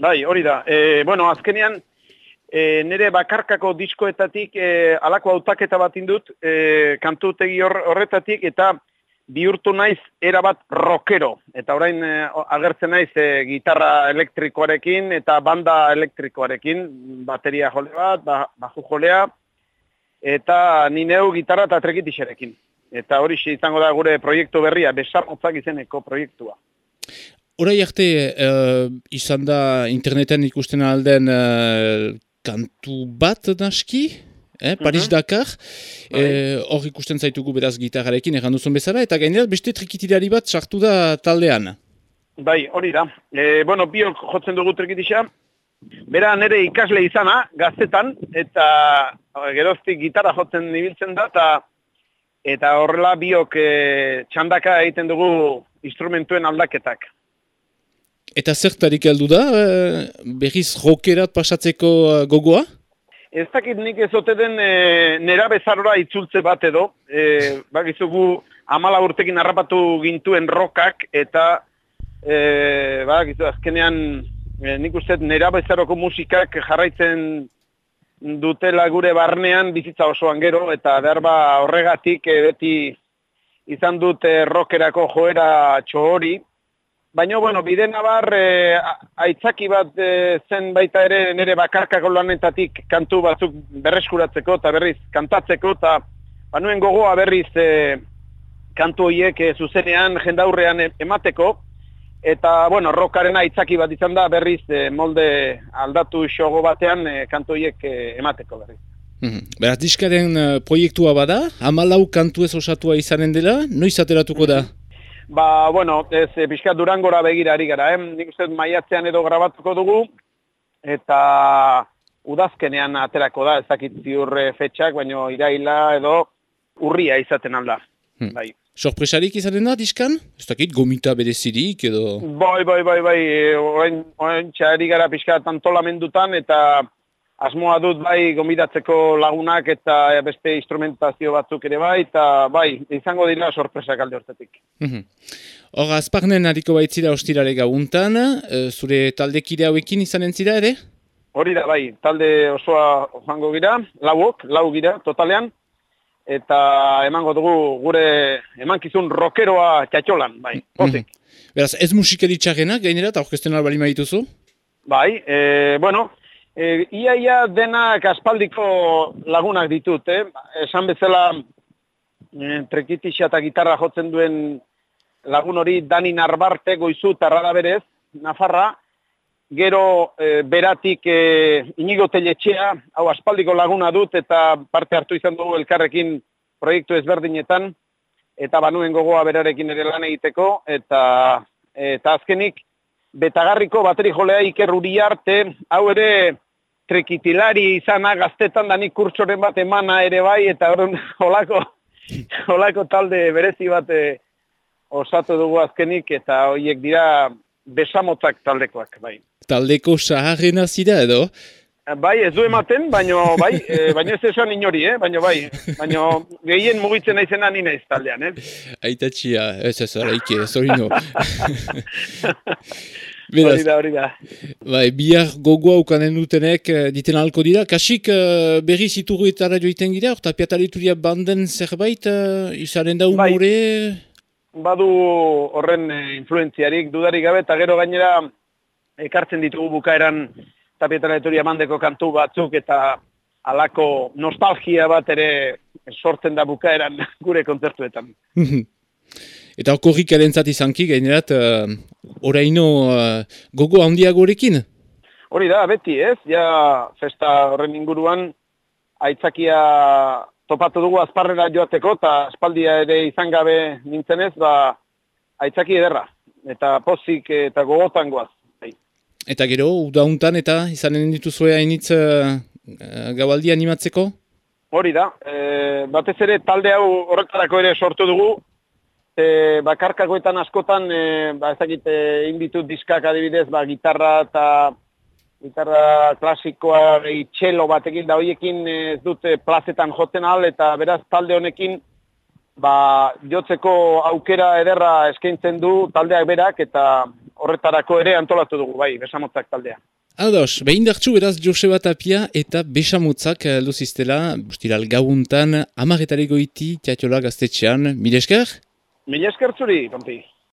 Bai, hori da. E, bueno, azkenean, e, nire bakarkako diskoetatik e, alako autaketa bat indut, e, kantutegi hor, horretatik, eta bihurtu naiz erabat rockero. Eta orain e, agertzen naiz e, gitarra elektrikoarekin eta banda elektrikoarekin, bateria jole bat, ba, baju jolea, eta ni neu gitarra eta trekitixerekin. Eta hori izango da gure proiektu berria, besarmotzak izeneko proiektua. Horai arte, uh, izan da interneten ikusten alden uh, kantu bat naski, eh, Paris mhm. Dakar, bai. eh, hor ikusten zaitugu beraz gitarrarekin erran duzun bezala, eta gainerat beste trikitilari bat sartu da taldean. Bai, hori da. E, bueno, biok jotzen dugu trikitisa, bera nire ikasle izana, gaztetan, eta geroztik gitarra jotzen ibiltzen da, eta eta horrela biok e, txandaka egiten dugu instrumentuen aldaketak. Eta zertarik heldu da, e, berriz rokerat pasatzeko e, gogoa? Ez dakit nik ez den e, nera bezarora itzultze bat edo, e, bakizugu amala urtekin harrapatu gintuen rokak, eta e, bakizu azkenean e, nik uste nera bezaroko musikak jarraitzen dutela gure barnean bizitza osoan gero, eta berba horregatik e, beti izan dute rokerako joera txori, Baina, bueno, bide nabar, e, aitzaki bat e, zen baita ere nire bakarkako lanetatik kantu batzuk berreskuratzeko eta berriz kantatzeko eta banuen gogoa berriz e, kantu horiek e, zuzenean jendaurrean emateko eta, bueno, rockaren aitzaki bat izan da berriz e, molde aldatu xogo batean e, kantu horiek e, emateko berriz. Mm Beraz, diskaren proiektua bada, amalau kantu ez osatua izanen dela, noiz ateratuko da? Ba, bueno, ez, e, pixka durangora begirari gara, eh? nik uste maiatzean edo grabatuko dugu, eta udazkenean aterako da, ezakit ziurre fetxak, baino iraila edo urria izaten alda. Hmm. Bai. Sorpresarik izaten da, diskan? Ez dakit, gomita berezirik edo... Bai, bai, bai, bai, oen, oen txari gara pixka tantolamendutan, eta asmoa dut bai gomidatzeko lagunak eta beste instrumentazio batzuk ere bai, eta bai, izango dira sorpresak alde hortetik. Mhm. Hor, azparnen hariko baitzira ostirare gauntan, e, zure taldekide hauekin izanen zira ere? Hori da, bai, talde osoa joango gira, lauok, lau gira, totalean, eta emango dugu gure emankizun rokeroa txatxolan, bai, pozik. Mm Beraz, ez musikalitxarena, gainera, eta orkesten albali maituzu? Bai, e, bueno, E, ia ia denak aspaldiko lagunak ditut, eh? Esan bezala e, trekitisa eta gitarra jotzen duen lagun hori Dani Narbarte goizu tarrada berez, Nafarra, gero e, beratik e, inigo teletxea, hau aspaldiko laguna dut eta parte hartu izan dugu elkarrekin proiektu ezberdinetan, eta banuen gogoa berarekin ere lan egiteko, eta, eta azkenik, betagarriko bateri jolea Iker arte, hau ere trekitilari izana gaztetan da nik kurtsoren bat emana ere bai, eta horren holako, holako talde berezi bat eh, osatu dugu azkenik, eta horiek dira besamotzak taldekoak, bai. Taldeko saharrena zida edo? Bai, ez du ematen, baino bai, e, baino ez esan inori, eh? baino bai, baino gehien mugitzen naizena nina ez taldean, eh? Aitatxia, ez ez araike, zorino. hori da, hori da. Bai, bihar gogoa ukanen dutenek uh, diten alko dira. Kasik uh, berri zituru eta radio iten gira, orta piatalituria banden zerbait, uh, izaren da bai. umore? Bai, badu horren influenziarik dudarik gabe, eta gero gainera ekartzen ditugu bukaeran tapietara etoria mandeko kantu batzuk eta alako nostalgia bat ere sortzen da bukaeran gure kontzertuetan. eta okorrik erentzat izanki, gainerat, uh, oraino uh, gogo handiagorekin? Hori da, beti ez, ja festa horren inguruan, aitzakia topatu dugu azparrera joateko, eta espaldia ere izan gabe nintzen ez, ba, aitzaki ederra, eta pozik eta gogotan goaz. Eta gero, udauntan eta izanen dituzue hainitz uh, gabaldi animatzeko? Hori da, e, batez ere talde hau horretarako ere sortu dugu, e, bakarkagoetan askotan, e, ba ezakit, egin ditut diskak adibidez, ba, gitarra eta gitarra klasikoa, itxelo batekin, da horiekin ez dute plazetan jotzen al, eta beraz talde honekin, ba, jotzeko aukera ederra eskaintzen du taldeak berak, eta horretarako ere antolatu dugu, bai, besamotzak taldea. Ados, behin dartxu beraz Joseba Tapia eta besamotzak luziztela, bustiral gauntan, amaretare goiti, teatiola gaztetxean, mile esker? Mile esker Pampi.